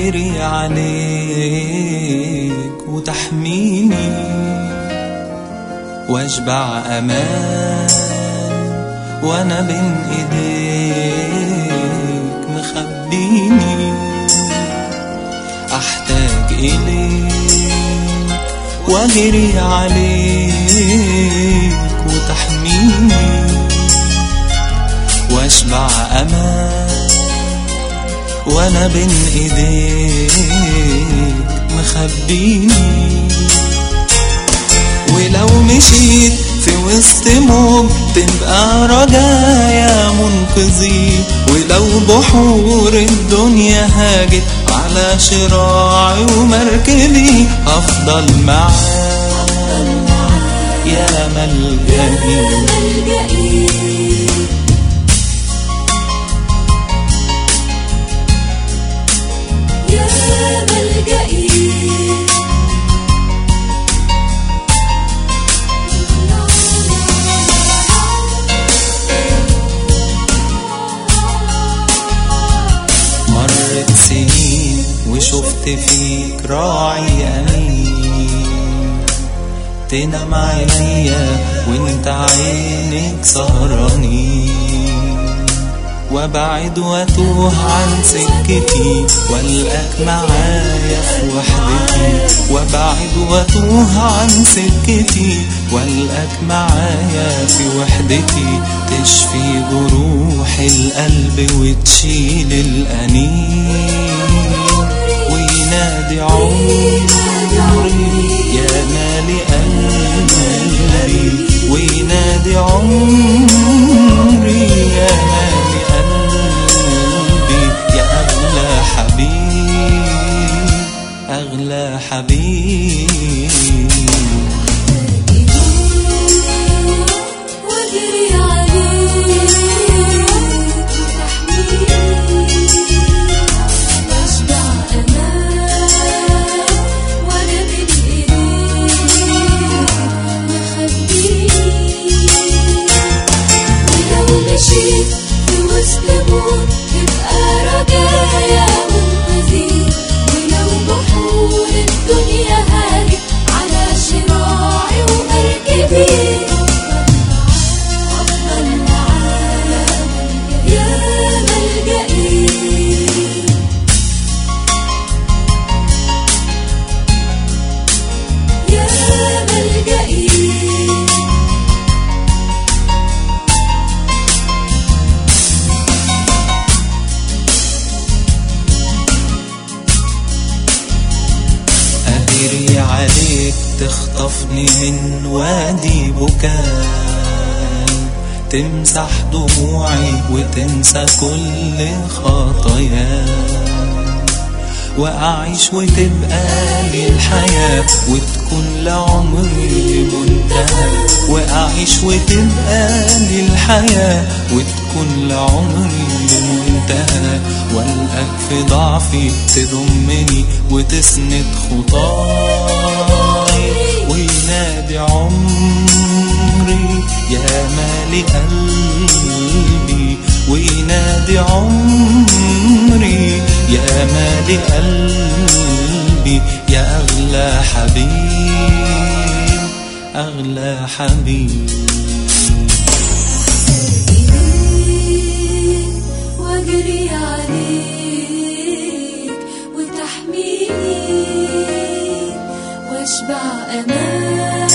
واجري عليك وتحميني وأشبع أمان وأنا بين إيديك مخبيني. أحتاج إليك واجري عليك وتحميني. وأشبع أمان وأنا بين ايديك مخبيني. ولو مشيت في وسط موج تبقى رجايا منقذي. ولو بحور الدنيا هاجت على شراعي ومركبي أفضل معاك يا ملجئي وشفت فيك راعي أمين. تنام عينيا وانت عينك سهرانين. وابعد واتوه عن سكتي والقاك معايا في وحدتي. وابعد واتوه عن سكتي والقاك معايا في وحدتي. تشفي جروح القلب وتشيل الأنين. وينادي عمري يا مالي قلبي يا أغلى حبيب. تخطفني من وادي بكاء. تمسح دموعي وتنسى كل خطاياي. وأعيش وتبقى لي الحياة وتكون لعمري منتهى. وأعيش وتبقى لي الحياة وتكون لعمري منتهى. والقاك في ضعفي تضمني وتسند خطاي لقلبي يا أغلى حبيب أغلى حبيب. وأجري عليك وأشبع أمان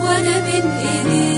وأنا من ايديك